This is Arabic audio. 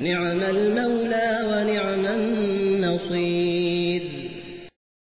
نعم المولى.